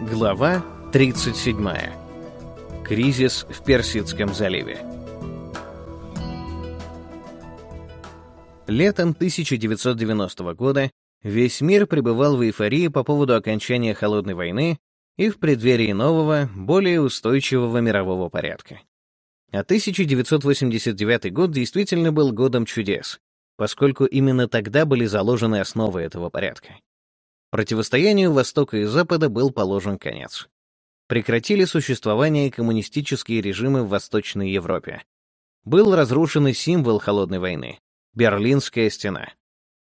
Глава 37. Кризис в Персидском заливе. Летом 1990 года весь мир пребывал в эйфории по поводу окончания Холодной войны и в преддверии нового, более устойчивого мирового порядка. А 1989 год действительно был годом чудес, поскольку именно тогда были заложены основы этого порядка. Противостоянию Востока и Запада был положен конец. Прекратили существование коммунистические режимы в Восточной Европе. Был разрушен и символ Холодной войны — Берлинская стена.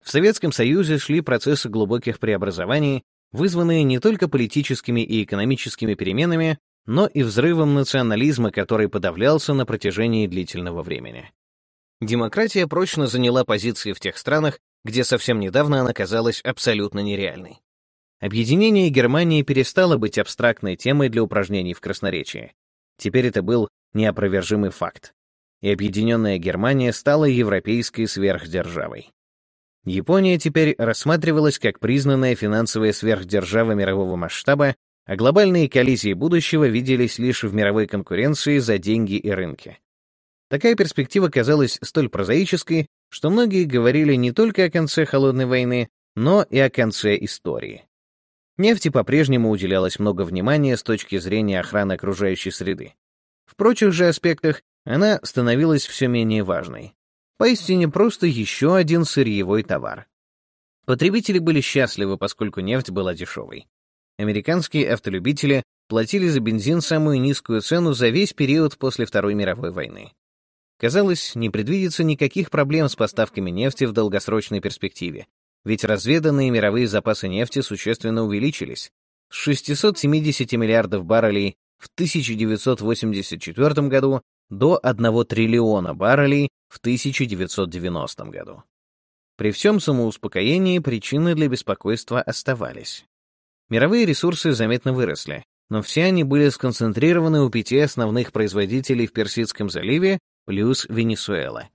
В Советском Союзе шли процессы глубоких преобразований, вызванные не только политическими и экономическими переменами, но и взрывом национализма, который подавлялся на протяжении длительного времени. Демократия прочно заняла позиции в тех странах, где совсем недавно она казалась абсолютно нереальной. Объединение Германии перестало быть абстрактной темой для упражнений в красноречии. Теперь это был неопровержимый факт. И объединенная Германия стала европейской сверхдержавой. Япония теперь рассматривалась как признанная финансовая сверхдержава мирового масштаба, а глобальные коллизии будущего виделись лишь в мировой конкуренции за деньги и рынки. Такая перспектива казалась столь прозаической, что многие говорили не только о конце Холодной войны, но и о конце истории. Нефти по-прежнему уделялось много внимания с точки зрения охраны окружающей среды. В прочих же аспектах она становилась все менее важной. Поистине просто еще один сырьевой товар. Потребители были счастливы, поскольку нефть была дешевой. Американские автолюбители платили за бензин самую низкую цену за весь период после Второй мировой войны. Казалось, не предвидится никаких проблем с поставками нефти в долгосрочной перспективе, ведь разведанные мировые запасы нефти существенно увеличились с 670 миллиардов баррелей в 1984 году до 1 триллиона баррелей в 1990 году. При всем самоуспокоении причины для беспокойства оставались. Мировые ресурсы заметно выросли, но все они были сконцентрированы у пяти основных производителей в Персидском заливе плюс Венесуэла.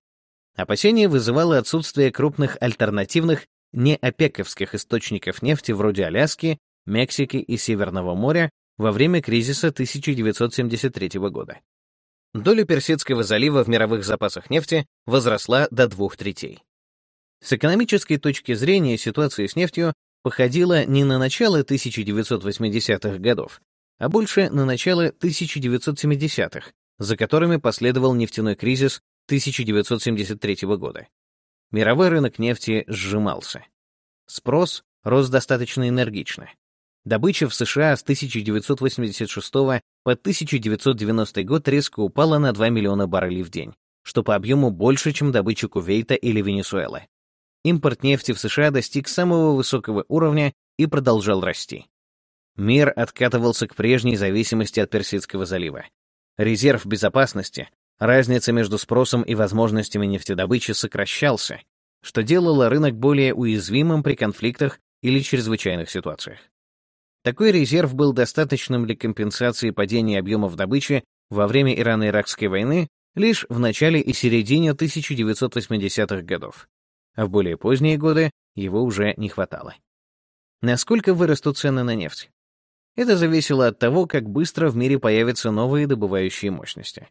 Опасение вызывало отсутствие крупных альтернативных неопековских источников нефти вроде Аляски, Мексики и Северного моря во время кризиса 1973 года. Доля Персидского залива в мировых запасах нефти возросла до двух третей. С экономической точки зрения ситуация с нефтью походила не на начало 1980-х годов, а больше на начало 1970-х, за которыми последовал нефтяной кризис 1973 года. Мировой рынок нефти сжимался. Спрос рос достаточно энергично. Добыча в США с 1986 по 1990 год резко упала на 2 миллиона баррелей в день, что по объему больше, чем добыча Кувейта или Венесуэлы. Импорт нефти в США достиг самого высокого уровня и продолжал расти. Мир откатывался к прежней зависимости от Персидского залива. Резерв безопасности, разница между спросом и возможностями нефтедобычи сокращался, что делало рынок более уязвимым при конфликтах или чрезвычайных ситуациях. Такой резерв был достаточным для компенсации падения объемов добычи во время Ирано-Иракской войны лишь в начале и середине 1980-х годов, а в более поздние годы его уже не хватало. Насколько вырастут цены на нефть? Это зависело от того, как быстро в мире появятся новые добывающие мощности.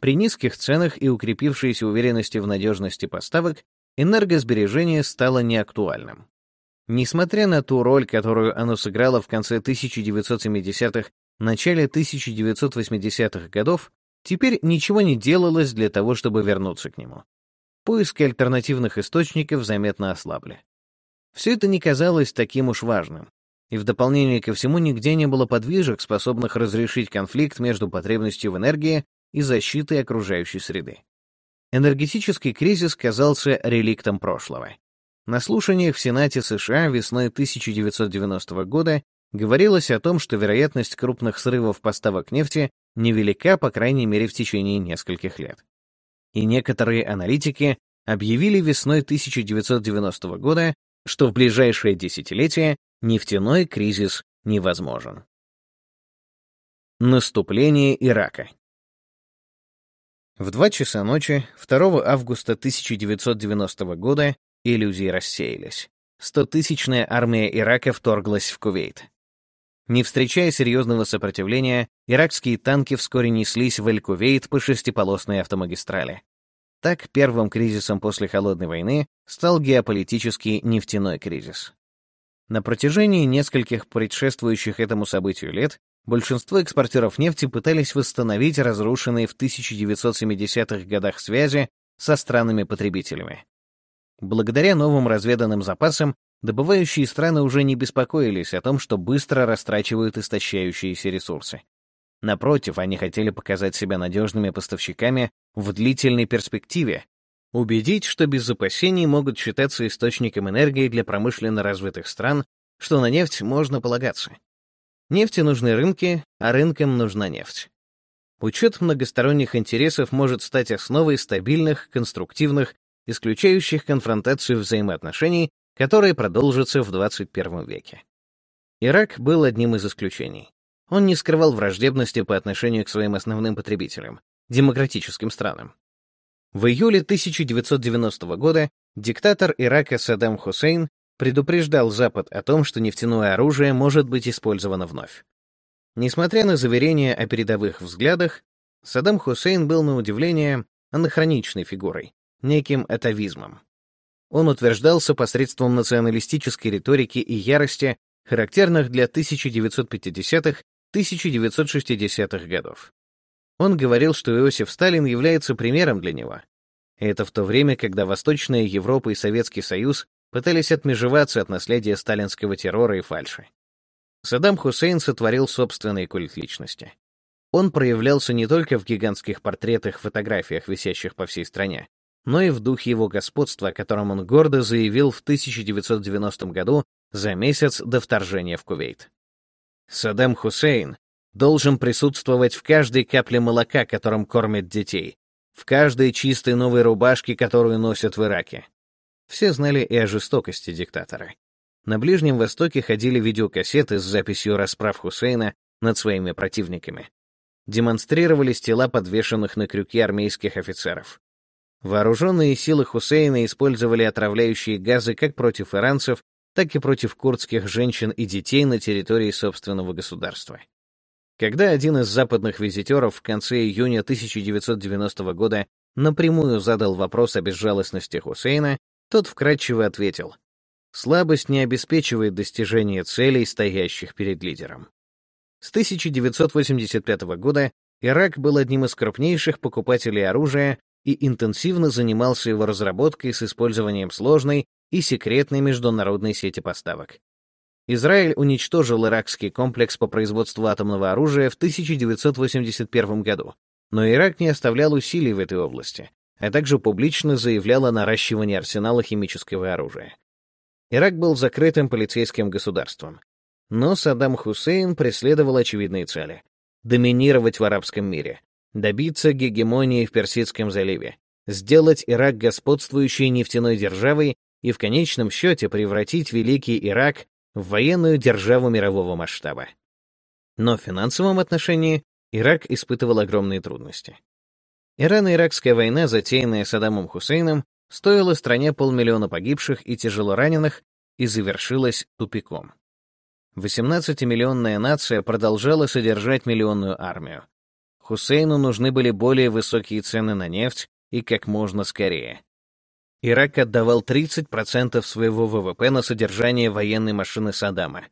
При низких ценах и укрепившейся уверенности в надежности поставок энергосбережение стало неактуальным. Несмотря на ту роль, которую оно сыграло в конце 1970-х, начале 1980-х годов, теперь ничего не делалось для того, чтобы вернуться к нему. Поиски альтернативных источников заметно ослабли. Все это не казалось таким уж важным, и в дополнение ко всему нигде не было подвижек, способных разрешить конфликт между потребностью в энергии и защитой окружающей среды. Энергетический кризис казался реликтом прошлого. На слушаниях в Сенате США весной 1990 года говорилось о том, что вероятность крупных срывов поставок нефти невелика, по крайней мере, в течение нескольких лет. И некоторые аналитики объявили весной 1990 года, что в ближайшее десятилетие Нефтяной кризис невозможен. Наступление Ирака В 2 часа ночи 2 августа 1990 года иллюзии рассеялись. Стотысячная армия Ирака вторглась в Кувейт. Не встречая серьезного сопротивления, иракские танки вскоре неслись в Эль-Кувейт по шестиполосной автомагистрали. Так, первым кризисом после Холодной войны стал геополитический нефтяной кризис. На протяжении нескольких предшествующих этому событию лет большинство экспортеров нефти пытались восстановить разрушенные в 1970-х годах связи со странами-потребителями. Благодаря новым разведанным запасам добывающие страны уже не беспокоились о том, что быстро растрачивают истощающиеся ресурсы. Напротив, они хотели показать себя надежными поставщиками в длительной перспективе, убедить, что без опасений могут считаться источником энергии для промышленно развитых стран, что на нефть можно полагаться. Нефти нужны рынки, а рынкам нужна нефть. Учет многосторонних интересов может стать основой стабильных, конструктивных, исключающих конфронтацию взаимоотношений, которые продолжатся в 21 веке. Ирак был одним из исключений. Он не скрывал враждебности по отношению к своим основным потребителям — демократическим странам. В июле 1990 года диктатор Ирака Саддам Хусейн предупреждал Запад о том, что нефтяное оружие может быть использовано вновь. Несмотря на заверения о передовых взглядах, Саддам Хусейн был на удивление анахроничной фигурой, неким атовизмом. Он утверждался посредством националистической риторики и ярости, характерных для 1950-1960-х годов. Он говорил, что Иосиф Сталин является примером для него. Это в то время, когда Восточная Европа и Советский Союз пытались отмежеваться от наследия сталинского террора и фальши. Саддам Хусейн сотворил собственный культ личности. Он проявлялся не только в гигантских портретах, фотографиях, висящих по всей стране, но и в духе его господства, о котором он гордо заявил в 1990 году за месяц до вторжения в Кувейт. Саддам Хусейн должен присутствовать в каждой капле молока, которым кормят детей, в каждой чистой новой рубашке, которую носят в Ираке, все знали и о жестокости диктатора. На Ближнем Востоке ходили видеокассеты с записью расправ Хусейна над своими противниками. Демонстрировались тела подвешенных на крюке армейских офицеров. Вооруженные силы Хусейна использовали отравляющие газы как против иранцев, так и против курдских женщин и детей на территории собственного государства. Когда один из западных визитеров в конце июня 1990 года напрямую задал вопрос о безжалостности Хусейна, тот вкратчиво ответил, «Слабость не обеспечивает достижение целей, стоящих перед лидером». С 1985 года Ирак был одним из крупнейших покупателей оружия и интенсивно занимался его разработкой с использованием сложной и секретной международной сети поставок. Израиль уничтожил иракский комплекс по производству атомного оружия в 1981 году, но Ирак не оставлял усилий в этой области, а также публично заявлял о наращивании арсенала химического оружия. Ирак был закрытым полицейским государством. Но Саддам Хусейн преследовал очевидные цели — доминировать в арабском мире, добиться гегемонии в Персидском заливе, сделать Ирак господствующей нефтяной державой и в конечном счете превратить Великий Ирак в военную державу мирового масштаба. Но в финансовом отношении Ирак испытывал огромные трудности. Ирано-Иракская война, затеянная Саддамом Хусейном, стоила стране полмиллиона погибших и тяжелораненых и завершилась тупиком. 18-миллионная нация продолжала содержать миллионную армию. Хусейну нужны были более высокие цены на нефть и как можно скорее. Ирак отдавал 30% своего ВВП на содержание военной машины Саддама.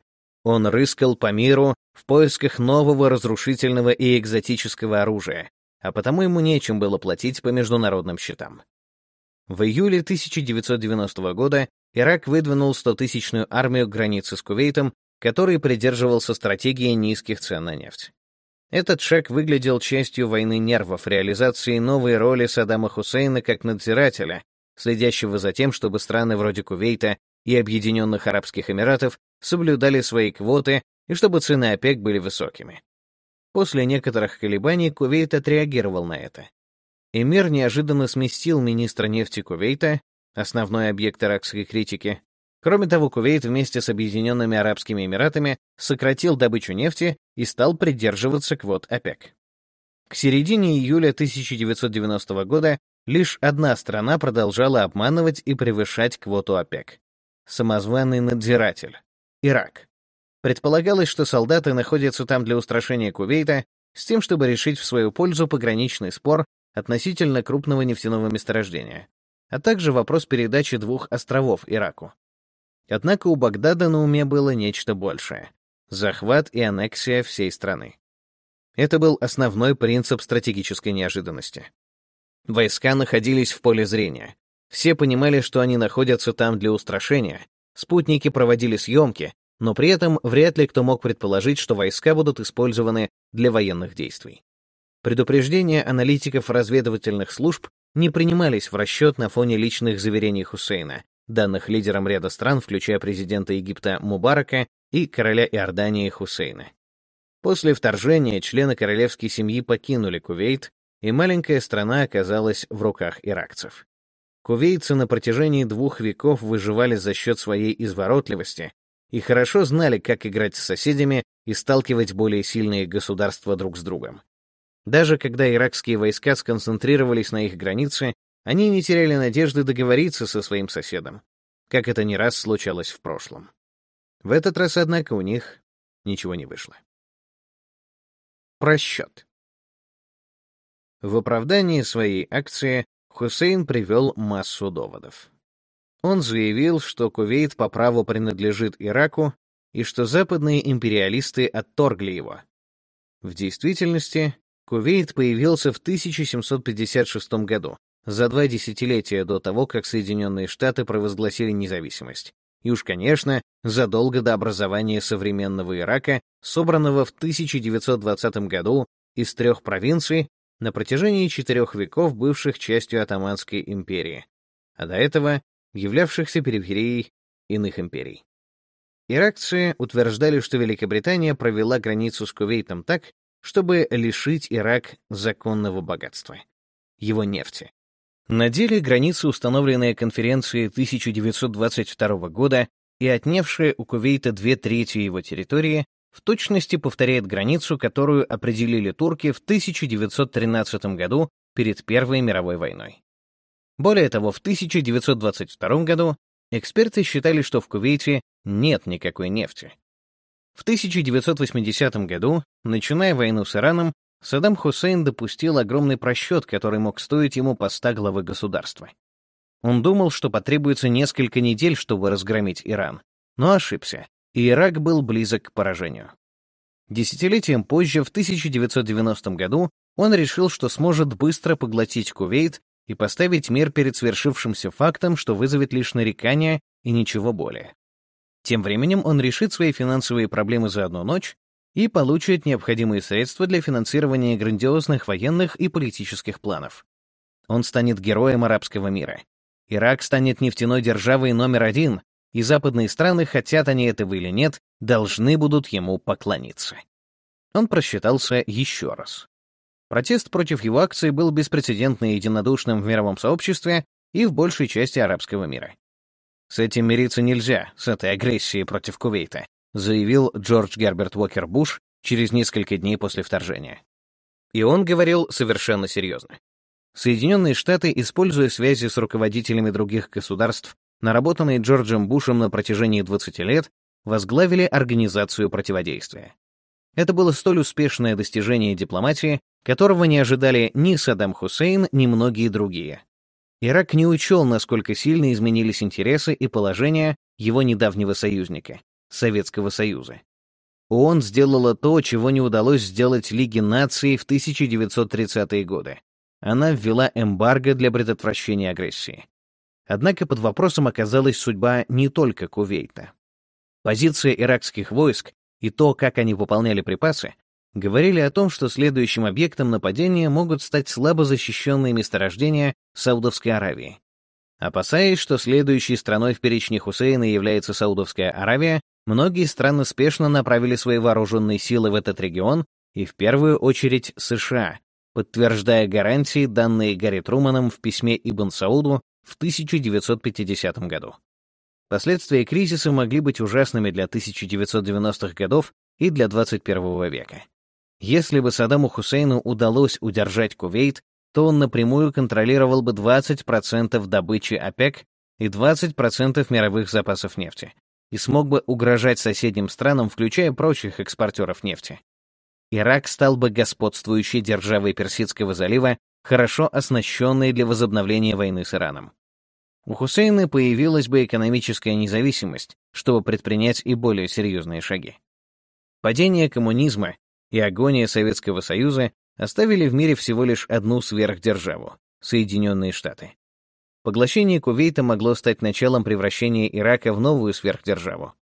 Он рыскал по миру в поисках нового разрушительного и экзотического оружия, а потому ему нечем было платить по международным счетам. В июле 1990 года Ирак выдвинул 100-тысячную армию к границе с Кувейтом, который придерживался стратегии низких цен на нефть. Этот шаг выглядел частью войны нервов, реализации новой роли Саддама Хусейна как надзирателя, следящего за тем, чтобы страны вроде Кувейта и Объединенных Арабских Эмиратов соблюдали свои квоты и чтобы цены ОПЕК были высокими. После некоторых колебаний Кувейт отреагировал на это. Эмир неожиданно сместил министра нефти Кувейта, основной объект иракской критики. Кроме того, Кувейт вместе с Объединенными Арабскими Эмиратами сократил добычу нефти и стал придерживаться квот ОПЕК. К середине июля 1990 года лишь одна страна продолжала обманывать и превышать квоту ОПЕК — самозваный надзиратель — Ирак. Предполагалось, что солдаты находятся там для устрашения Кувейта с тем, чтобы решить в свою пользу пограничный спор относительно крупного нефтяного месторождения, а также вопрос передачи двух островов Ираку. Однако у Багдада на уме было нечто большее — захват и аннексия всей страны. Это был основной принцип стратегической неожиданности. Войска находились в поле зрения. Все понимали, что они находятся там для устрашения. Спутники проводили съемки, но при этом вряд ли кто мог предположить, что войска будут использованы для военных действий. Предупреждения аналитиков разведывательных служб не принимались в расчет на фоне личных заверений Хусейна, данных лидерам ряда стран, включая президента Египта Мубарака и короля Иордании Хусейна. После вторжения члены королевской семьи покинули Кувейт, и маленькая страна оказалась в руках иракцев. Кувейцы на протяжении двух веков выживали за счет своей изворотливости и хорошо знали, как играть с соседями и сталкивать более сильные государства друг с другом. Даже когда иракские войска сконцентрировались на их границе, они не теряли надежды договориться со своим соседом, как это не раз случалось в прошлом. В этот раз, однако, у них ничего не вышло. Просчет. В оправдании своей акции Хусейн привел массу доводов. Он заявил, что Кувейт по праву принадлежит Ираку и что западные империалисты отторгли его. В действительности, Кувейт появился в 1756 году, за два десятилетия до того, как Соединенные Штаты провозгласили независимость. И уж, конечно, задолго до образования современного Ирака, собранного в 1920 году из трех провинций на протяжении четырех веков бывших частью Отоманской империи, а до этого являвшихся периферией иных империй. Иракцы утверждали, что Великобритания провела границу с Кувейтом так, чтобы лишить Ирак законного богатства — его нефти. На деле граница, установленная конференцией 1922 года и отнявшая у Кувейта две трети его территории, в точности повторяет границу, которую определили турки в 1913 году перед Первой мировой войной. Более того, в 1922 году эксперты считали, что в Кувейте нет никакой нефти. В 1980 году, начиная войну с Ираном, Саддам Хусейн допустил огромный просчет, который мог стоить ему поста главы государства. Он думал, что потребуется несколько недель, чтобы разгромить Иран, но ошибся и Ирак был близок к поражению. Десятилетием позже, в 1990 году, он решил, что сможет быстро поглотить Кувейт и поставить мир перед свершившимся фактом, что вызовет лишь нарекания и ничего более. Тем временем он решит свои финансовые проблемы за одну ночь и получит необходимые средства для финансирования грандиозных военных и политических планов. Он станет героем арабского мира. Ирак станет нефтяной державой номер один, и западные страны, хотят они этого или нет, должны будут ему поклониться. Он просчитался еще раз. Протест против его акции был беспрецедентно единодушным в мировом сообществе и в большей части арабского мира. «С этим мириться нельзя, с этой агрессией против Кувейта», заявил Джордж Герберт Уокер Буш через несколько дней после вторжения. И он говорил совершенно серьезно. Соединенные Штаты, используя связи с руководителями других государств наработанные Джорджем Бушем на протяжении 20 лет, возглавили Организацию противодействия. Это было столь успешное достижение дипломатии, которого не ожидали ни Саддам Хусейн, ни многие другие. Ирак не учел, насколько сильно изменились интересы и положение его недавнего союзника — Советского Союза. ООН сделала то, чего не удалось сделать Лиге наций в 1930-е годы. Она ввела эмбарго для предотвращения агрессии. Однако под вопросом оказалась судьба не только Кувейта. Позиция иракских войск и то, как они пополняли припасы, говорили о том, что следующим объектом нападения могут стать слабо защищенные месторождения Саудовской Аравии. Опасаясь, что следующей страной в перечне Хусейна является Саудовская Аравия, многие страны спешно направили свои вооруженные силы в этот регион и в первую очередь США, подтверждая гарантии, данные Гарри Труманом в письме Ибн Сауду в 1950 году. Последствия кризиса могли быть ужасными для 1990-х годов и для 21 века. Если бы Саддаму Хусейну удалось удержать Кувейт, то он напрямую контролировал бы 20% добычи ОПЕК и 20% мировых запасов нефти. и смог бы угрожать соседним странам, включая прочих экспортеров нефти. Ирак стал бы господствующей державой Персидского залива, хорошо оснащенной для возобновления войны с Ираном. У Хусейна появилась бы экономическая независимость, чтобы предпринять и более серьезные шаги. Падение коммунизма и агония Советского Союза оставили в мире всего лишь одну сверхдержаву — Соединенные Штаты. Поглощение Кувейта могло стать началом превращения Ирака в новую сверхдержаву.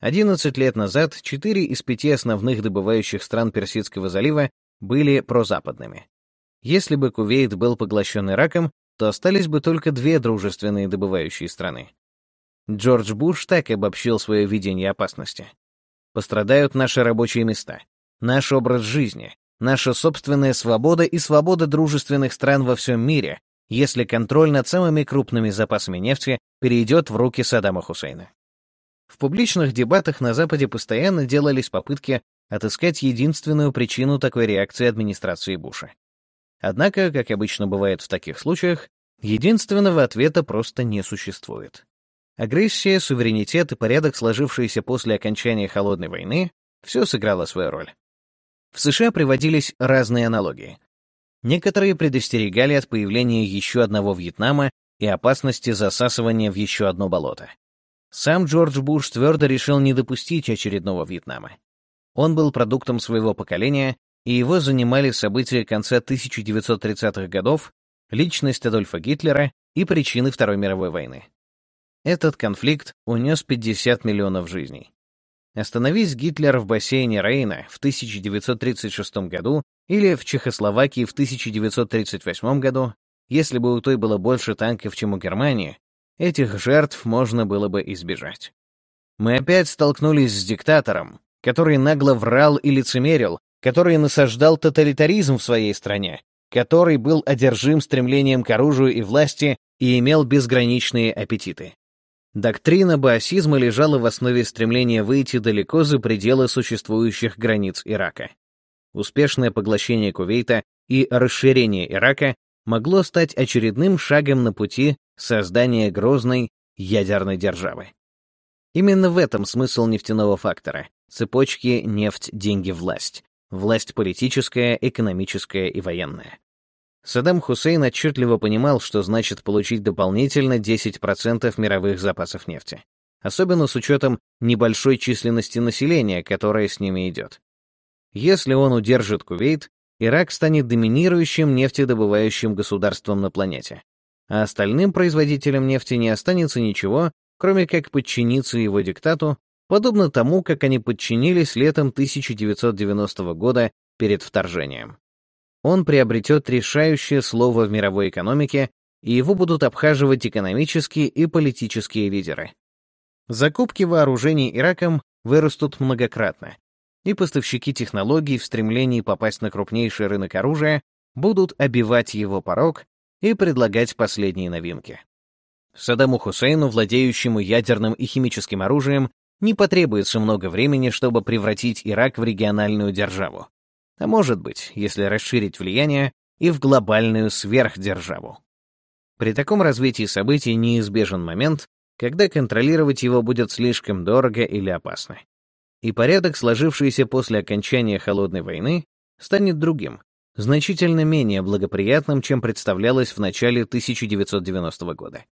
11 лет назад четыре из пяти основных добывающих стран Персидского залива были прозападными. Если бы Кувейт был поглощен Ираком, то остались бы только две дружественные добывающие страны. Джордж Буш так обобщил свое видение опасности. Пострадают наши рабочие места, наш образ жизни, наша собственная свобода и свобода дружественных стран во всем мире, если контроль над самыми крупными запасами нефти перейдет в руки Саддама Хусейна. В публичных дебатах на Западе постоянно делались попытки отыскать единственную причину такой реакции администрации Буша. Однако, как обычно бывает в таких случаях, единственного ответа просто не существует. Агрессия, суверенитет и порядок, сложившиеся после окончания Холодной войны, все сыграло свою роль. В США приводились разные аналогии. Некоторые предостерегали от появления еще одного Вьетнама и опасности засасывания в еще одно болото. Сам Джордж Буш твердо решил не допустить очередного Вьетнама. Он был продуктом своего поколения, и его занимали события конца 1930-х годов, личность Адольфа Гитлера и причины Второй мировой войны. Этот конфликт унес 50 миллионов жизней. Остановись Гитлер в бассейне Рейна в 1936 году или в Чехословакии в 1938 году, если бы у той было больше танков, чем у Германии, этих жертв можно было бы избежать. Мы опять столкнулись с диктатором, который нагло врал и лицемерил, который насаждал тоталитаризм в своей стране, который был одержим стремлением к оружию и власти и имел безграничные аппетиты. Доктрина баасизма лежала в основе стремления выйти далеко за пределы существующих границ Ирака. Успешное поглощение Кувейта и расширение Ирака могло стать очередным шагом на пути создания грозной ядерной державы. Именно в этом смысл нефтяного фактора — цепочки нефть, деньги, власть. Политическая, экономическая и военная. Саддам Хусейн отчетливо понимал, что значит получить дополнительно 10% мировых запасов нефти, особенно с учетом небольшой численности населения, которая с ними идет. Если он удержит Кувейт, Ирак станет доминирующим нефтедобывающим государством на планете, а остальным производителям нефти не останется ничего, кроме как подчиниться его диктату, подобно тому, как они подчинились летом 1990 года перед вторжением он приобретет решающее слово в мировой экономике, и его будут обхаживать экономические и политические лидеры. Закупки вооружений Ираком вырастут многократно, и поставщики технологий в стремлении попасть на крупнейший рынок оружия будут обивать его порог и предлагать последние новинки. Саддаму Хусейну, владеющему ядерным и химическим оружием, не потребуется много времени, чтобы превратить Ирак в региональную державу а может быть, если расширить влияние, и в глобальную сверхдержаву. При таком развитии событий неизбежен момент, когда контролировать его будет слишком дорого или опасно. И порядок, сложившийся после окончания Холодной войны, станет другим, значительно менее благоприятным, чем представлялось в начале 1990 года.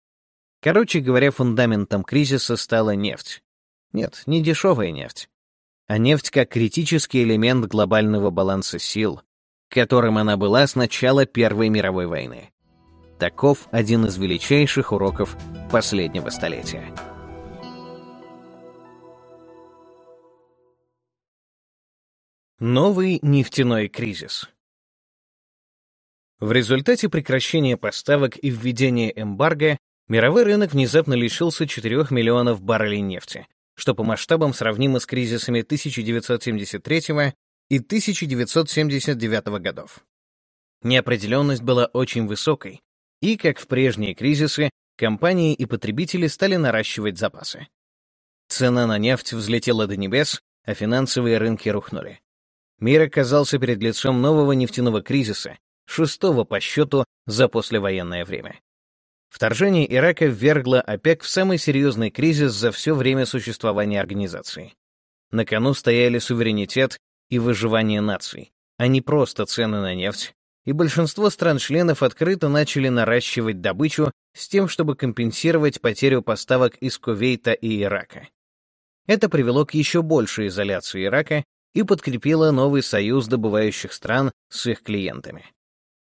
Короче говоря, фундаментом кризиса стала нефть. Нет, не дешевая нефть, а нефть как критический элемент глобального баланса сил, которым она была с начала Первой мировой войны. Таков один из величайших уроков последнего столетия. Новый нефтяной кризис В результате прекращения поставок и введения эмбарго мировой рынок внезапно лишился 4 миллионов баррелей нефти, что по масштабам сравнимо с кризисами 1973 и 1979 годов. Неопределенность была очень высокой, и, как в прежние кризисы, компании и потребители стали наращивать запасы. Цена на нефть взлетела до небес, а финансовые рынки рухнули. Мир оказался перед лицом нового нефтяного кризиса, шестого по счету за послевоенное время. Вторжение Ирака ввергло ОПЕК в самый серьезный кризис за все время существования организации. На кону стояли суверенитет и выживание наций, а не просто цены на нефть, и большинство стран-членов открыто начали наращивать добычу с тем, чтобы компенсировать потерю поставок из Кувейта и Ирака. Это привело к еще большей изоляции Ирака и подкрепило новый союз добывающих стран с их клиентами.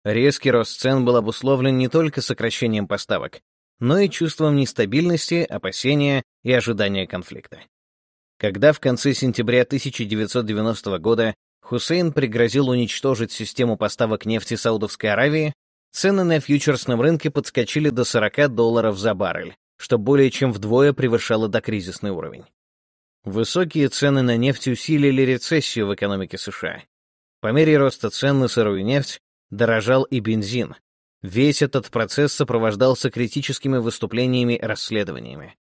Резкий рост цен был обусловлен не только сокращением поставок, но и чувством нестабильности, опасения и ожидания конфликта. Когда в конце сентября 1990 года Хусейн пригрозил уничтожить систему поставок нефти Саудовской Аравии, цены на фьючерсном рынке подскочили до 40 долларов за баррель, что более чем вдвое превышало докризисный уровень. Высокие цены на нефть усилили рецессию в экономике США. По мере роста цен на сырую нефть дорожал и бензин. Весь этот процесс сопровождался критическими выступлениями и расследованиями.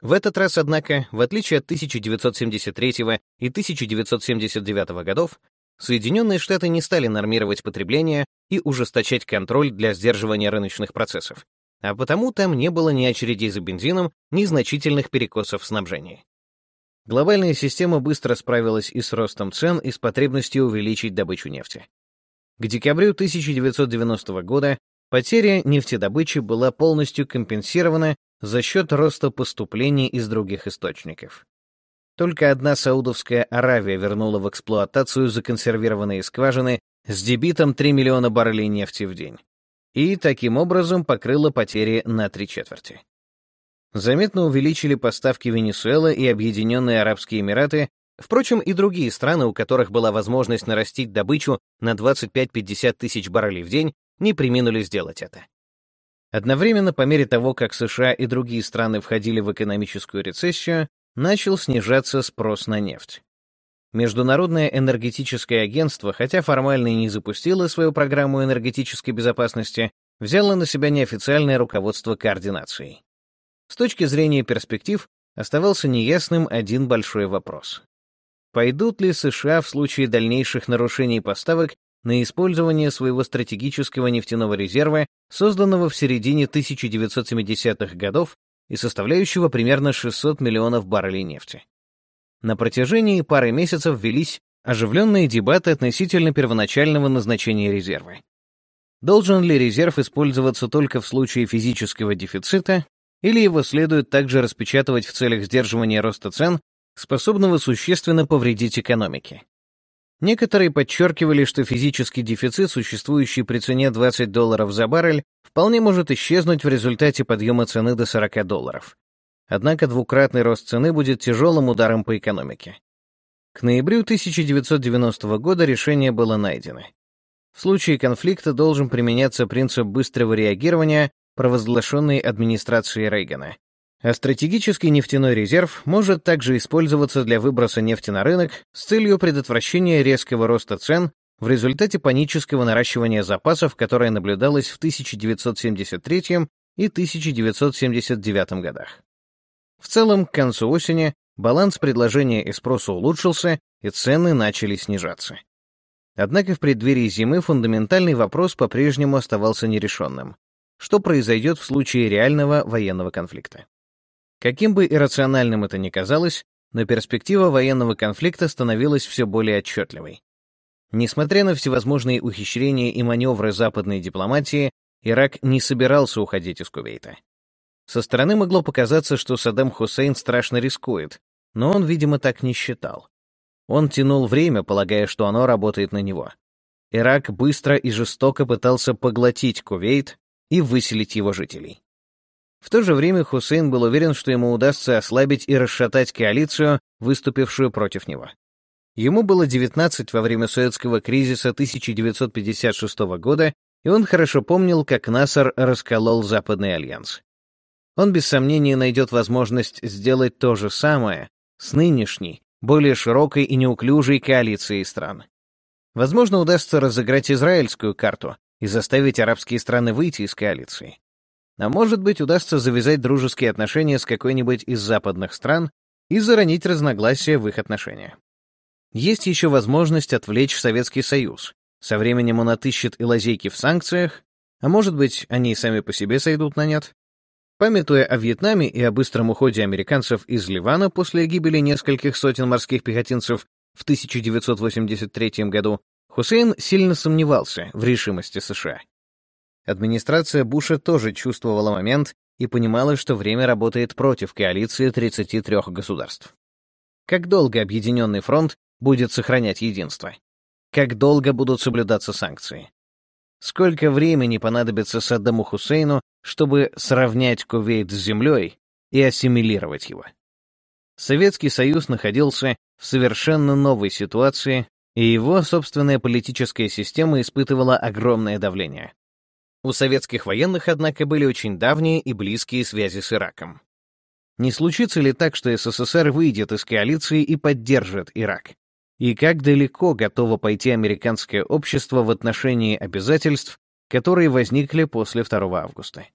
В этот раз, однако, в отличие от 1973 и 1979 годов, Соединенные Штаты не стали нормировать потребление и ужесточать контроль для сдерживания рыночных процессов, а потому там не было ни очередей за бензином, ни значительных перекосов в снабжении. Глобальная система быстро справилась и с ростом цен, и с потребностью увеличить добычу нефти. К декабрю 1990 года потеря нефтедобычи была полностью компенсирована за счет роста поступлений из других источников. Только одна Саудовская Аравия вернула в эксплуатацию законсервированные скважины с дебитом 3 миллиона баррелей нефти в день и таким образом покрыла потери на три четверти. Заметно увеличили поставки Венесуэла и Объединенные Арабские Эмираты, Впрочем, и другие страны, у которых была возможность нарастить добычу на 25-50 тысяч баррелей в день, не приминули сделать это. Одновременно, по мере того, как США и другие страны входили в экономическую рецессию, начал снижаться спрос на нефть. Международное энергетическое агентство, хотя формально и не запустило свою программу энергетической безопасности, взяло на себя неофициальное руководство координацией. С точки зрения перспектив оставался неясным один большой вопрос. Пойдут ли США в случае дальнейших нарушений поставок на использование своего стратегического нефтяного резерва, созданного в середине 1970-х годов и составляющего примерно 600 миллионов баррелей нефти? На протяжении пары месяцев велись оживленные дебаты относительно первоначального назначения резерва. Должен ли резерв использоваться только в случае физического дефицита, или его следует также распечатывать в целях сдерживания роста цен способного существенно повредить экономике. Некоторые подчеркивали, что физический дефицит, существующий при цене 20 долларов за баррель, вполне может исчезнуть в результате подъема цены до 40 долларов. Однако двукратный рост цены будет тяжелым ударом по экономике. К ноябрю 1990 года решение было найдено. В случае конфликта должен применяться принцип быстрого реагирования, провозглашенный администрацией Рейгана. А стратегический нефтяной резерв может также использоваться для выброса нефти на рынок с целью предотвращения резкого роста цен в результате панического наращивания запасов, которое наблюдалось в 1973 и 1979 годах. В целом, к концу осени баланс предложения и спроса улучшился, и цены начали снижаться. Однако в преддверии зимы фундаментальный вопрос по-прежнему оставался нерешенным. Что произойдет в случае реального военного конфликта? Каким бы иррациональным это ни казалось, но перспектива военного конфликта становилась все более отчетливой. Несмотря на всевозможные ухищрения и маневры западной дипломатии, Ирак не собирался уходить из Кувейта. Со стороны могло показаться, что Саддам Хусейн страшно рискует, но он, видимо, так не считал. Он тянул время, полагая, что оно работает на него. Ирак быстро и жестоко пытался поглотить Кувейт и выселить его жителей. В то же время Хусейн был уверен, что ему удастся ослабить и расшатать коалицию, выступившую против него. Ему было 19 во время Суэцкого кризиса 1956 года, и он хорошо помнил, как Насар расколол Западный альянс. Он без сомнения найдет возможность сделать то же самое с нынешней, более широкой и неуклюжей коалицией стран. Возможно, удастся разыграть израильскую карту и заставить арабские страны выйти из коалиции. А может быть, удастся завязать дружеские отношения с какой-нибудь из западных стран и заронить разногласия в их отношения. Есть еще возможность отвлечь Советский Союз. Со временем он отыщет и лазейки в санкциях, А может быть, они сами по себе сойдут на нет? Памятуя о Вьетнаме и о быстром уходе американцев из Ливана после гибели нескольких сотен морских пехотинцев в 1983 году, Хусейн сильно сомневался в решимости США. Администрация Буша тоже чувствовала момент и понимала, что время работает против коалиции 33 государств. Как долго Объединенный фронт будет сохранять единство? Как долго будут соблюдаться санкции? Сколько времени понадобится Саддаму Хусейну, чтобы сравнять Кувейт с землей и ассимилировать его? Советский Союз находился в совершенно новой ситуации, и его собственная политическая система испытывала огромное давление. У советских военных, однако, были очень давние и близкие связи с Ираком. Не случится ли так, что СССР выйдет из коалиции и поддержит Ирак? И как далеко готово пойти американское общество в отношении обязательств, которые возникли после 2 августа?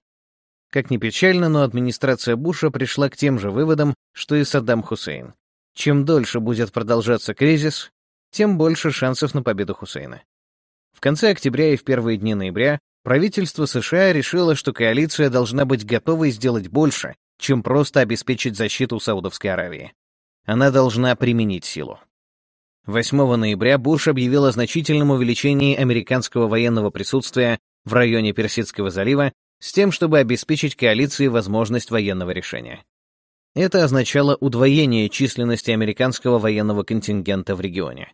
Как ни печально, но администрация Буша пришла к тем же выводам, что и Саддам Хусейн. Чем дольше будет продолжаться кризис, тем больше шансов на победу Хусейна. В конце октября и в первые дни ноября правительство США решило, что коалиция должна быть готова сделать больше, чем просто обеспечить защиту Саудовской Аравии. Она должна применить силу. 8 ноября Буш объявил о значительном увеличении американского военного присутствия в районе Персидского залива с тем, чтобы обеспечить коалиции возможность военного решения. Это означало удвоение численности американского военного контингента в регионе.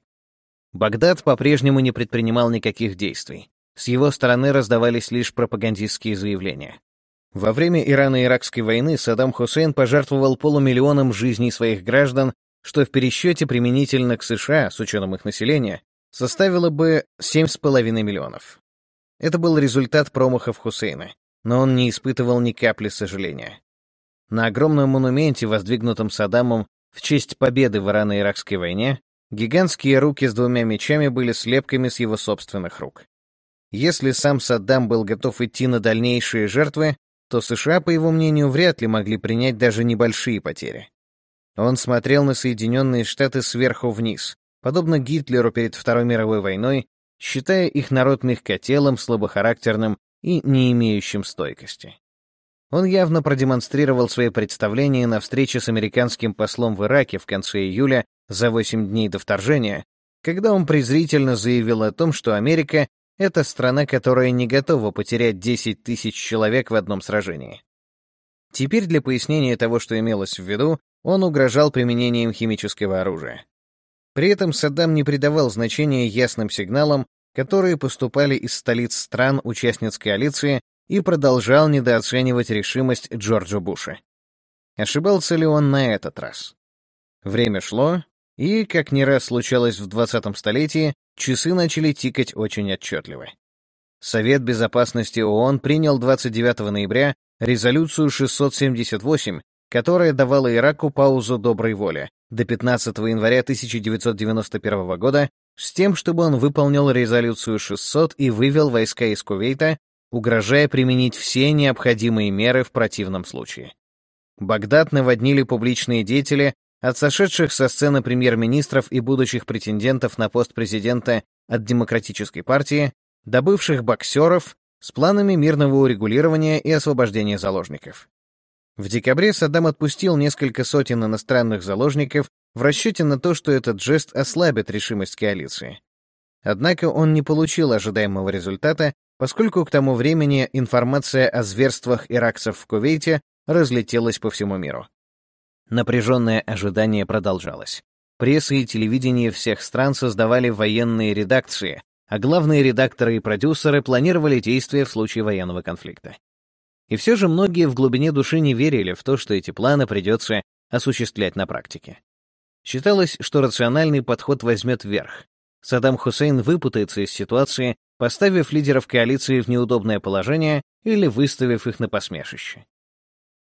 Багдад по-прежнему не предпринимал никаких действий. С его стороны раздавались лишь пропагандистские заявления. Во время Ирано-Иракской войны Саддам Хусейн пожертвовал полумиллионом жизней своих граждан, что в пересчете применительно к США, с учетом их населения, составило бы 7,5 миллионов. Это был результат промахов Хусейна, но он не испытывал ни капли сожаления. На огромном монументе, воздвигнутом Саддамом в честь победы в Ирано-Иракской войне, гигантские руки с двумя мечами были слепками с его собственных рук. Если сам Саддам был готов идти на дальнейшие жертвы, то США, по его мнению, вряд ли могли принять даже небольшие потери. Он смотрел на Соединенные Штаты сверху вниз, подобно Гитлеру перед Второй мировой войной, считая их народ мягкотелым, слабохарактерным и не имеющим стойкости. Он явно продемонстрировал свои представления на встрече с американским послом в Ираке в конце июля за 8 дней до вторжения, когда он презрительно заявил о том, что Америка — это страна, которая не готова потерять 10 тысяч человек в одном сражении. Теперь для пояснения того, что имелось в виду, он угрожал применением химического оружия. При этом Саддам не придавал значения ясным сигналам, которые поступали из столиц стран-участниц коалиции и продолжал недооценивать решимость Джорджа Буша. Ошибался ли он на этот раз? Время шло, и, как не раз случалось в 20-м столетии, часы начали тикать очень отчетливо. Совет Безопасности ООН принял 29 ноября резолюцию 678, которая давала Ираку паузу доброй воли до 15 января 1991 года с тем, чтобы он выполнил резолюцию 600 и вывел войска из Кувейта угрожая применить все необходимые меры в противном случае. Багдад наводнили публичные деятели, от сошедших со сцены премьер-министров и будущих претендентов на пост президента от Демократической партии, до бывших боксеров с планами мирного урегулирования и освобождения заложников. В декабре Саддам отпустил несколько сотен иностранных заложников в расчете на то, что этот жест ослабит решимость коалиции. Однако он не получил ожидаемого результата поскольку к тому времени информация о зверствах иракцев в Кувейте разлетелась по всему миру. Напряженное ожидание продолжалось. Пресса и телевидение всех стран создавали военные редакции, а главные редакторы и продюсеры планировали действия в случае военного конфликта. И все же многие в глубине души не верили в то, что эти планы придется осуществлять на практике. Считалось, что рациональный подход возьмет верх. Саддам Хусейн выпутается из ситуации поставив лидеров коалиции в неудобное положение или выставив их на посмешище.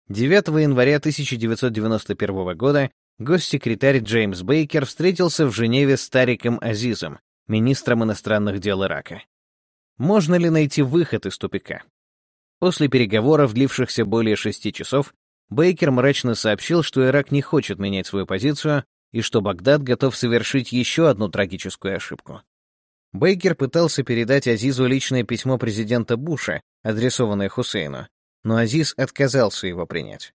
9 января 1991 года госсекретарь Джеймс Бейкер встретился в Женеве с Тариком Азизом, министром иностранных дел Ирака. Можно ли найти выход из тупика? После переговоров, длившихся более шести часов, Бейкер мрачно сообщил, что Ирак не хочет менять свою позицию и что Багдад готов совершить еще одну трагическую ошибку. Бейкер пытался передать Азизу личное письмо президента Буша, адресованное Хусейну, но Азиз отказался его принять.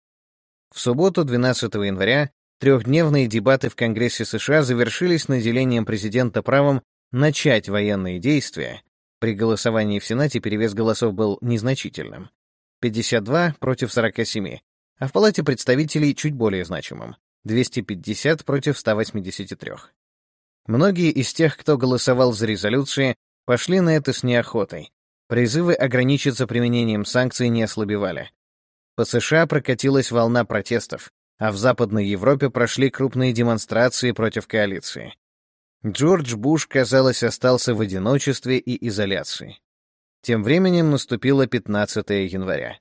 В субботу, 12 января, трехдневные дебаты в Конгрессе США завершились наделением президента правом начать военные действия. При голосовании в Сенате перевес голосов был незначительным. 52 против 47, а в Палате представителей чуть более значимым — 250 против 183. Многие из тех, кто голосовал за резолюции, пошли на это с неохотой. Призывы ограничиться применением санкций не ослабевали. По США прокатилась волна протестов, а в Западной Европе прошли крупные демонстрации против коалиции. Джордж Буш, казалось, остался в одиночестве и изоляции. Тем временем наступило 15 января.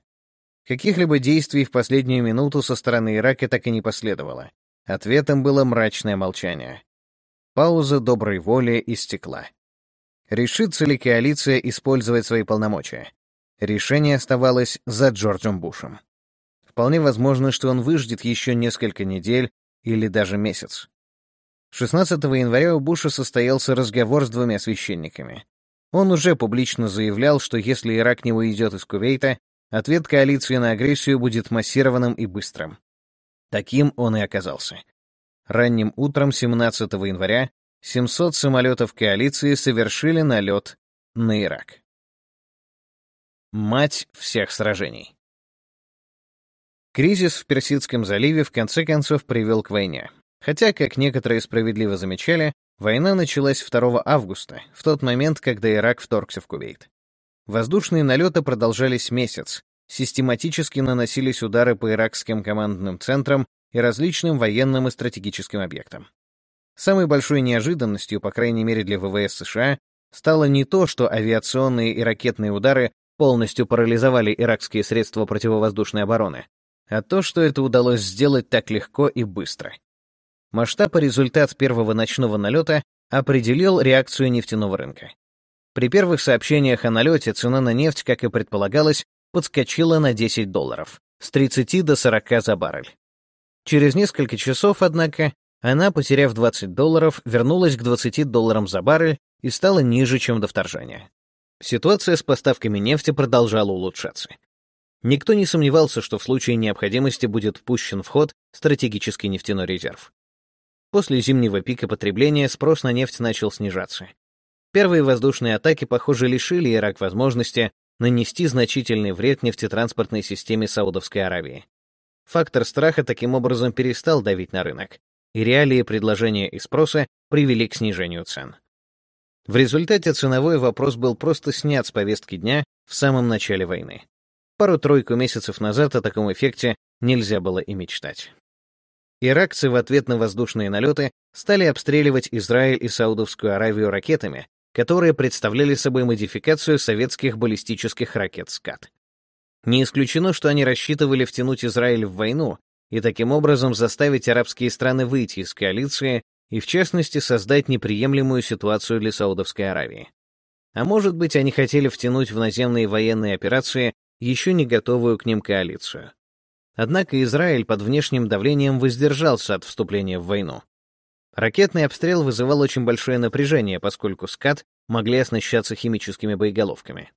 Каких-либо действий в последнюю минуту со стороны Ирака так и не последовало. Ответом было мрачное молчание. Пауза доброй воли истекла. Решится ли коалиция использовать свои полномочия? Решение оставалось за Джорджем Бушем. Вполне возможно, что он выждет еще несколько недель или даже месяц. 16 января у Буша состоялся разговор с двумя священниками. Он уже публично заявлял, что если Ирак не уйдет из Кувейта, ответ коалиции на агрессию будет массированным и быстрым. Таким он и оказался. Ранним утром 17 января 700 самолетов коалиции совершили налет на Ирак. Мать всех сражений. Кризис в Персидском заливе в конце концов привел к войне. Хотя, как некоторые справедливо замечали, война началась 2 августа, в тот момент, когда Ирак вторгся в Кувейт. Воздушные налеты продолжались месяц, систематически наносились удары по иракским командным центрам и различным военным и стратегическим объектам. Самой большой неожиданностью, по крайней мере для ВВС США, стало не то, что авиационные и ракетные удары полностью парализовали иракские средства противовоздушной обороны, а то, что это удалось сделать так легко и быстро. Масштаб и результат первого ночного налета определил реакцию нефтяного рынка. При первых сообщениях о налете цена на нефть, как и предполагалось, подскочила на 10 долларов, с 30 до 40 за баррель. Через несколько часов, однако, она, потеряв 20 долларов, вернулась к 20 долларам за баррель и стала ниже, чем до вторжения. Ситуация с поставками нефти продолжала улучшаться. Никто не сомневался, что в случае необходимости будет пущен в ход стратегический нефтяной резерв. После зимнего пика потребления спрос на нефть начал снижаться. Первые воздушные атаки, похоже, лишили Ирак возможности нанести значительный вред нефтетранспортной системе Саудовской Аравии. Фактор страха таким образом перестал давить на рынок, и реалии предложения и спроса привели к снижению цен. В результате ценовой вопрос был просто снят с повестки дня в самом начале войны. Пару-тройку месяцев назад о таком эффекте нельзя было и мечтать. Иракцы в ответ на воздушные налеты стали обстреливать Израиль и Саудовскую Аравию ракетами, которые представляли собой модификацию советских баллистических ракет «Скат». Не исключено, что они рассчитывали втянуть Израиль в войну и таким образом заставить арабские страны выйти из коалиции и, в частности, создать неприемлемую ситуацию для Саудовской Аравии. А может быть, они хотели втянуть в наземные военные операции еще не готовую к ним коалицию. Однако Израиль под внешним давлением воздержался от вступления в войну. Ракетный обстрел вызывал очень большое напряжение, поскольку СКАТ могли оснащаться химическими боеголовками.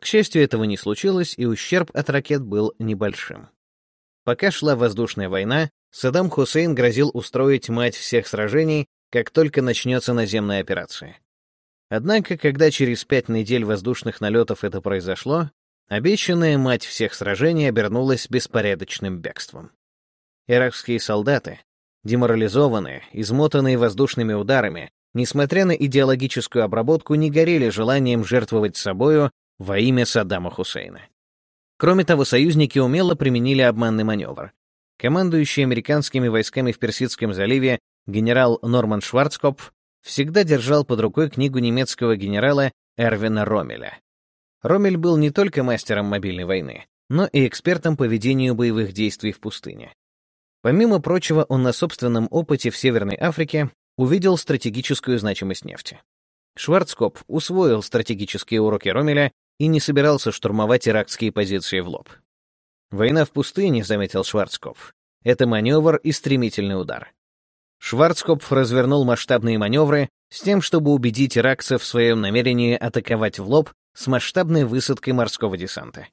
К счастью, этого не случилось, и ущерб от ракет был небольшим. Пока шла воздушная война, Саддам Хусейн грозил устроить мать всех сражений, как только начнется наземная операция. Однако, когда через пять недель воздушных налетов это произошло, обещанная мать всех сражений обернулась беспорядочным бегством. Иракские солдаты, деморализованные, измотанные воздушными ударами, несмотря на идеологическую обработку, не горели желанием жертвовать собою во имя Саддама Хусейна. Кроме того, союзники умело применили обманный маневр. Командующий американскими войсками в Персидском заливе генерал Норман Шварцкопф всегда держал под рукой книгу немецкого генерала Эрвина Ромеля. Ромель был не только мастером мобильной войны, но и экспертом по ведению боевых действий в пустыне. Помимо прочего, он на собственном опыте в Северной Африке увидел стратегическую значимость нефти. Шварцкопф усвоил стратегические уроки Ромеля и не собирался штурмовать иракские позиции в лоб. «Война в пустыне», — заметил Шварцкопф, — «это маневр и стремительный удар». Шварцкопф развернул масштабные маневры, с тем, чтобы убедить иракцев в своем намерении атаковать в лоб с масштабной высадкой морского десанта.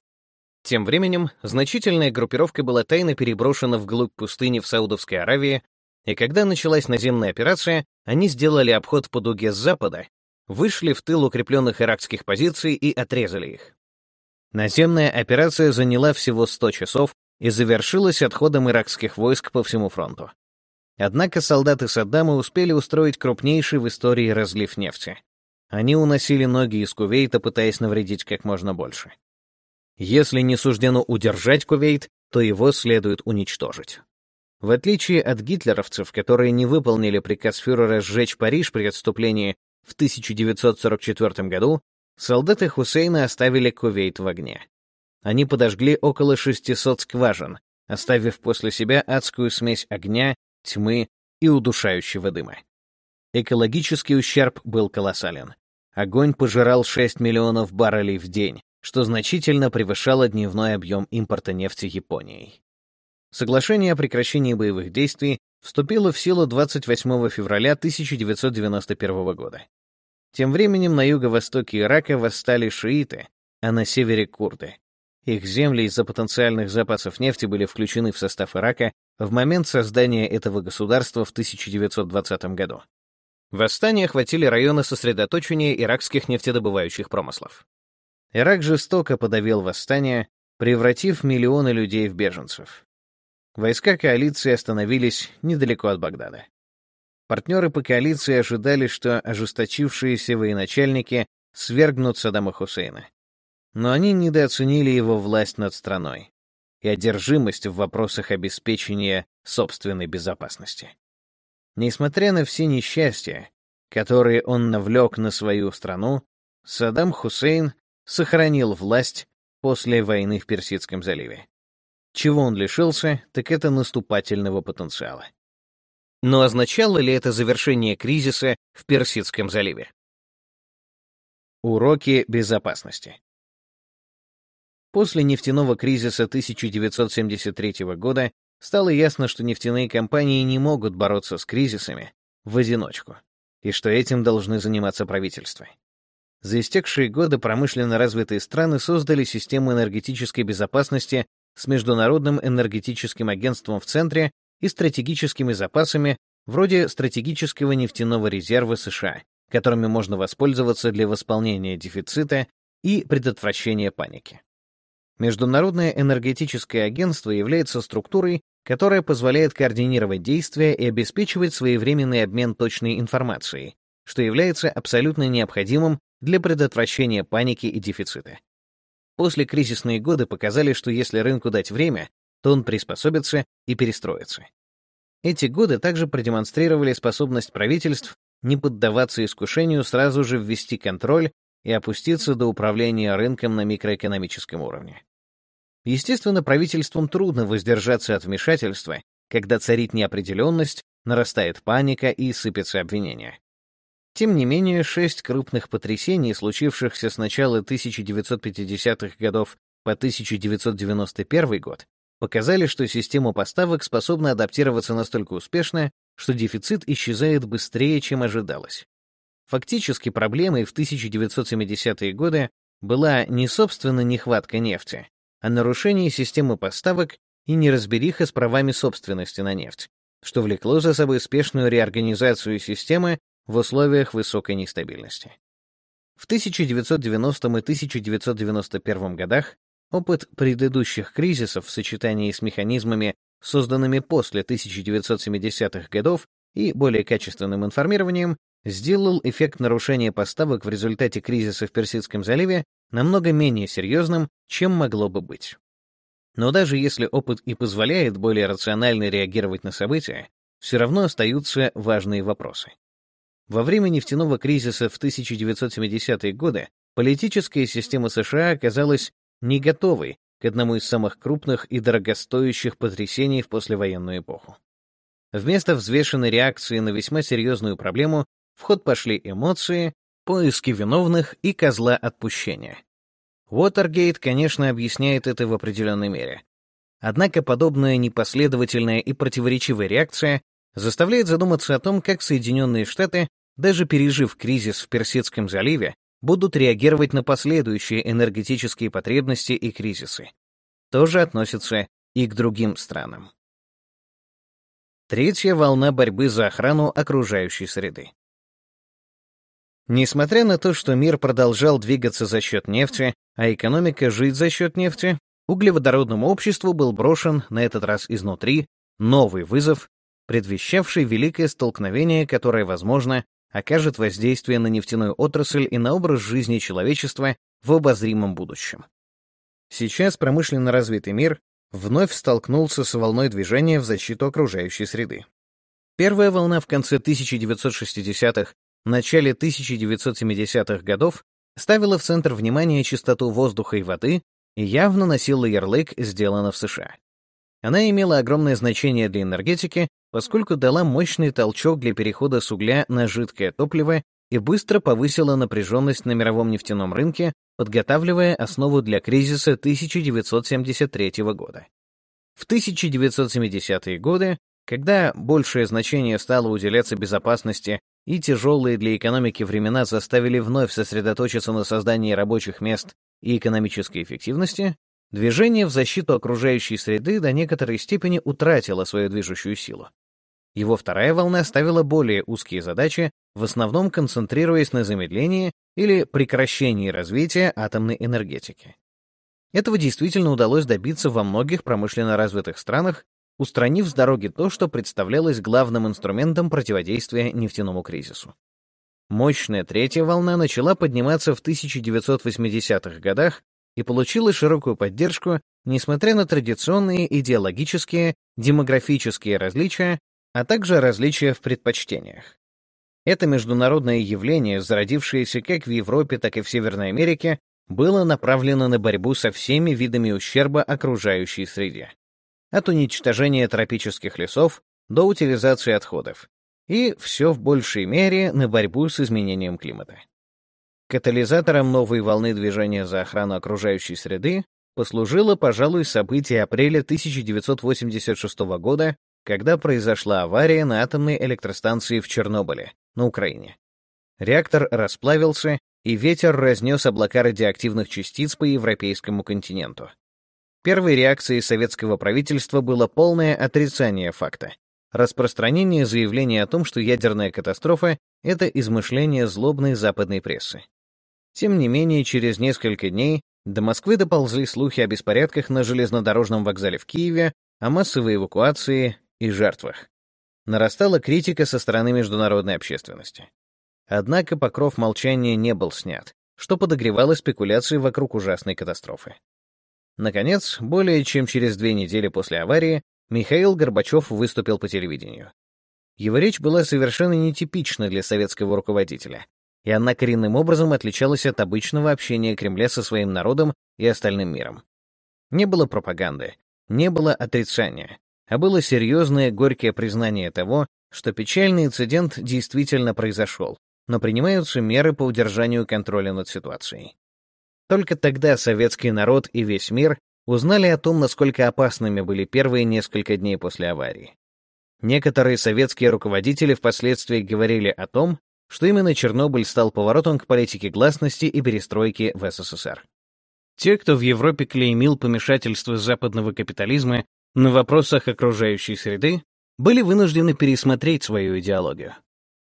Тем временем, значительная группировка была тайно переброшена вглубь пустыни в Саудовской Аравии, и когда началась наземная операция, они сделали обход по дуге с запада, вышли в тыл укрепленных иракских позиций и отрезали их. Наземная операция заняла всего 100 часов и завершилась отходом иракских войск по всему фронту. Однако солдаты Саддама успели устроить крупнейший в истории разлив нефти. Они уносили ноги из Кувейта, пытаясь навредить как можно больше. Если не суждено удержать Кувейт, то его следует уничтожить. В отличие от гитлеровцев, которые не выполнили приказ фюрера сжечь Париж при отступлении в 1944 году, солдаты Хусейна оставили Кувейт в огне. Они подожгли около 600 скважин, оставив после себя адскую смесь огня, тьмы и удушающего дыма. Экологический ущерб был колоссален. Огонь пожирал 6 миллионов баррелей в день, что значительно превышало дневной объем импорта нефти Японией. Соглашение о прекращении боевых действий вступило в силу 28 февраля 1991 года. Тем временем на юго-востоке Ирака восстали шииты, а на севере — курды. Их земли из-за потенциальных запасов нефти были включены в состав Ирака в момент создания этого государства в 1920 году. Восстания охватили районы сосредоточения иракских нефтедобывающих промыслов. Ирак жестоко подавил восстание, превратив миллионы людей в беженцев. Войска коалиции остановились недалеко от Багдада. Партнеры по коалиции ожидали, что ожесточившиеся военачальники свергнут Саддама Хусейна. Но они недооценили его власть над страной и одержимость в вопросах обеспечения собственной безопасности. Несмотря на все несчастья, которые он навлек на свою страну, Саддам Хусейн сохранил власть после войны в Персидском заливе. Чего он лишился, так это наступательного потенциала. Но означало ли это завершение кризиса в Персидском заливе? Уроки безопасности. После нефтяного кризиса 1973 года стало ясно, что нефтяные компании не могут бороться с кризисами в одиночку, и что этим должны заниматься правительства. За истекшие годы промышленно развитые страны создали систему энергетической безопасности с Международным энергетическим агентством в центре и стратегическими запасами вроде стратегического нефтяного резерва США, которыми можно воспользоваться для восполнения дефицита и предотвращения паники. Международное энергетическое агентство является структурой, которая позволяет координировать действия и обеспечивать своевременный обмен точной информацией, что является абсолютно необходимым для предотвращения паники и дефицита. После кризисные годы показали, что если рынку дать время, то он приспособится и перестроится. Эти годы также продемонстрировали способность правительств не поддаваться искушению сразу же ввести контроль и опуститься до управления рынком на микроэкономическом уровне. Естественно, правительствам трудно воздержаться от вмешательства, когда царит неопределенность, нарастает паника и сыпятся обвинения. Тем не менее, шесть крупных потрясений, случившихся с начала 1950-х годов по 1991 год, показали, что система поставок способна адаптироваться настолько успешно, что дефицит исчезает быстрее, чем ожидалось. Фактически проблемой в 1970-е годы была не собственно нехватка нефти, а нарушение системы поставок и неразбериха с правами собственности на нефть, что влекло за собой спешную реорганизацию системы в условиях высокой нестабильности. В 1990 и 1991 годах опыт предыдущих кризисов в сочетании с механизмами, созданными после 1970-х годов и более качественным информированием, сделал эффект нарушения поставок в результате кризиса в Персидском заливе намного менее серьезным, чем могло бы быть. Но даже если опыт и позволяет более рационально реагировать на события, все равно остаются важные вопросы. Во время нефтяного кризиса в 1970-е годы политическая система США оказалась не готовой к одному из самых крупных и дорогостоящих потрясений в послевоенную эпоху. Вместо взвешенной реакции на весьма серьезную проблему в ход пошли эмоции, поиски виновных и козла отпущения. Уотергейт, конечно, объясняет это в определенной мере. Однако подобная непоследовательная и противоречивая реакция заставляет задуматься о том, как Соединенные Штаты даже пережив кризис в Персидском заливе, будут реагировать на последующие энергетические потребности и кризисы. Тоже относится и к другим странам. Третья волна борьбы за охрану окружающей среды. Несмотря на то, что мир продолжал двигаться за счет нефти, а экономика жить за счет нефти, углеводородному обществу был брошен, на этот раз изнутри, новый вызов, предвещавший великое столкновение, которое, возможно, окажет воздействие на нефтяную отрасль и на образ жизни человечества в обозримом будущем. Сейчас промышленно развитый мир вновь столкнулся с волной движения в защиту окружающей среды. Первая волна в конце 1960-х, начале 1970-х годов ставила в центр внимания чистоту воздуха и воды и явно носила ярлык «сделано в США». Она имела огромное значение для энергетики, поскольку дала мощный толчок для перехода с угля на жидкое топливо и быстро повысила напряженность на мировом нефтяном рынке, подготавливая основу для кризиса 1973 года. В 1970-е годы, когда большее значение стало уделяться безопасности и тяжелые для экономики времена заставили вновь сосредоточиться на создании рабочих мест и экономической эффективности, движение в защиту окружающей среды до некоторой степени утратило свою движущую силу. Его вторая волна ставила более узкие задачи, в основном концентрируясь на замедлении или прекращении развития атомной энергетики. Этого действительно удалось добиться во многих промышленно развитых странах, устранив с дороги то, что представлялось главным инструментом противодействия нефтяному кризису. Мощная третья волна начала подниматься в 1980-х годах и получила широкую поддержку, несмотря на традиционные идеологические, демографические различия, а также различия в предпочтениях. Это международное явление, зародившееся как в Европе, так и в Северной Америке, было направлено на борьбу со всеми видами ущерба окружающей среде. От уничтожения тропических лесов до утилизации отходов. И все в большей мере на борьбу с изменением климата. Катализатором новой волны движения за охрану окружающей среды послужило, пожалуй, событие апреля 1986 года, когда произошла авария на атомной электростанции в Чернобыле, на Украине. Реактор расплавился, и ветер разнес облака радиоактивных частиц по европейскому континенту. Первой реакцией советского правительства было полное отрицание факта. Распространение заявления о том, что ядерная катастрофа — это измышление злобной западной прессы. Тем не менее, через несколько дней до Москвы доползли слухи о беспорядках на железнодорожном вокзале в Киеве, о массовой эвакуации и жертвах. Нарастала критика со стороны международной общественности. Однако покров молчания не был снят, что подогревало спекуляции вокруг ужасной катастрофы. Наконец, более чем через две недели после аварии, Михаил Горбачев выступил по телевидению. Его речь была совершенно нетипична для советского руководителя, и она коренным образом отличалась от обычного общения Кремля со своим народом и остальным миром. Не было пропаганды, не было отрицания, а было серьезное горькое признание того, что печальный инцидент действительно произошел, но принимаются меры по удержанию контроля над ситуацией. Только тогда советский народ и весь мир узнали о том, насколько опасными были первые несколько дней после аварии. Некоторые советские руководители впоследствии говорили о том, что именно Чернобыль стал поворотом к политике гласности и перестройки в СССР. Те, кто в Европе клеймил помешательство западного капитализма на вопросах окружающей среды, были вынуждены пересмотреть свою идеологию.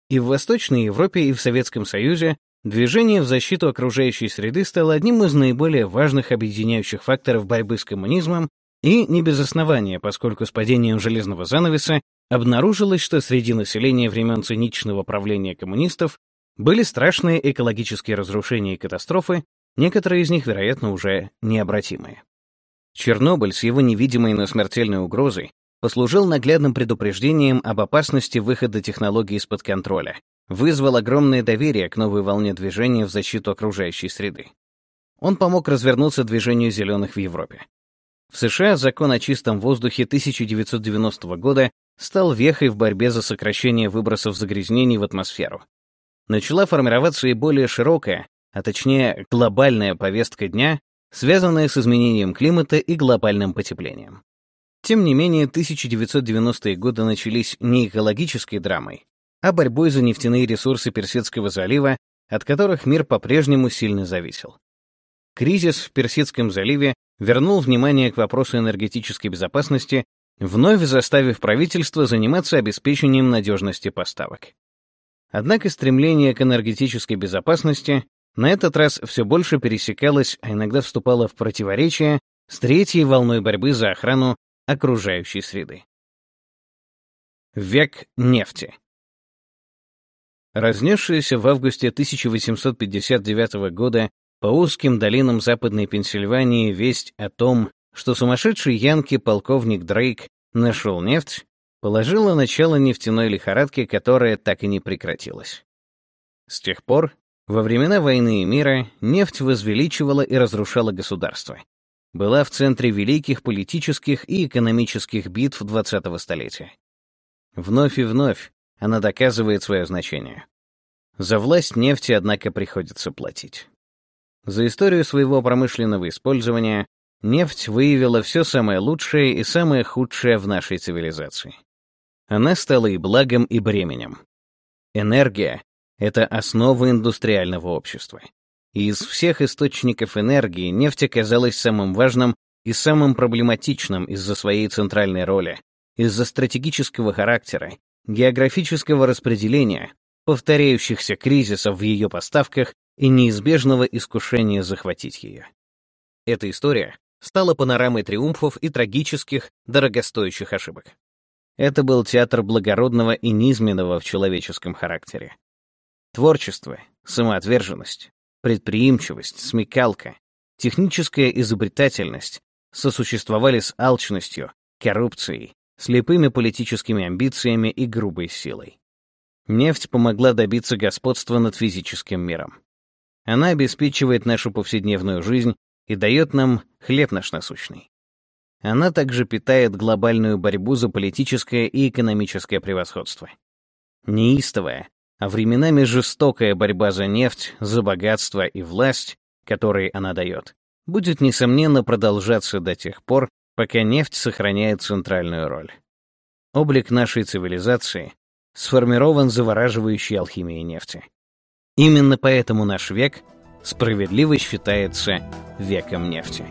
И в Восточной Европе, и в Советском Союзе движение в защиту окружающей среды стало одним из наиболее важных объединяющих факторов борьбы с коммунизмом, и не без основания, поскольку с падением железного занавеса обнаружилось, что среди населения времен циничного правления коммунистов были страшные экологические разрушения и катастрофы, некоторые из них, вероятно, уже необратимые. Чернобыль с его невидимой, но смертельной угрозой послужил наглядным предупреждением об опасности выхода технологий из-под контроля, вызвал огромное доверие к новой волне движения в защиту окружающей среды. Он помог развернуться движению зеленых в Европе. В США закон о чистом воздухе 1990 года стал вехой в борьбе за сокращение выбросов загрязнений в атмосферу. Начала формироваться и более широкая, а точнее глобальная повестка дня, связанная с изменением климата и глобальным потеплением. Тем не менее, 1990-е годы начались не экологической драмой, а борьбой за нефтяные ресурсы Персидского залива, от которых мир по-прежнему сильно зависел. Кризис в Персидском заливе вернул внимание к вопросу энергетической безопасности, вновь заставив правительство заниматься обеспечением надежности поставок. Однако стремление к энергетической безопасности на этот раз все больше пересекалось, а иногда вступало в противоречие с третьей волной борьбы за охрану окружающей среды. Век нефти. Разнесшаяся в августе 1859 года по узким долинам Западной Пенсильвании весть о том, что сумасшедший янки полковник Дрейк нашел нефть, положила начало нефтяной лихорадке, которая так и не прекратилась. С тех пор, во времена войны и мира, нефть возвеличивала и разрушала государства. Была в центре великих политических и экономических битв 20-го столетия. Вновь и вновь она доказывает свое значение. За власть нефти, однако, приходится платить. За историю своего промышленного использования нефть выявила все самое лучшее и самое худшее в нашей цивилизации. Она стала и благом, и бременем. Энергия — это основа индустриального общества. И из всех источников энергии нефть оказалась самым важным и самым проблематичным из-за своей центральной роли, из-за стратегического характера, географического распределения, повторяющихся кризисов в ее поставках и неизбежного искушения захватить ее. Эта история стала панорамой триумфов и трагических, дорогостоящих ошибок. Это был театр благородного и низменного в человеческом характере. Творчество, самоотверженность, предприимчивость, смекалка, техническая изобретательность сосуществовали с алчностью, коррупцией, слепыми политическими амбициями и грубой силой. Нефть помогла добиться господства над физическим миром. Она обеспечивает нашу повседневную жизнь и дает нам хлеб наш насущный. Она также питает глобальную борьбу за политическое и экономическое превосходство. Неистовая, а временами жестокая борьба за нефть, за богатство и власть, которые она дает, будет, несомненно, продолжаться до тех пор, пока нефть сохраняет центральную роль. Облик нашей цивилизации сформирован завораживающей алхимией нефти. Именно поэтому наш век справедливо считается веком нефти.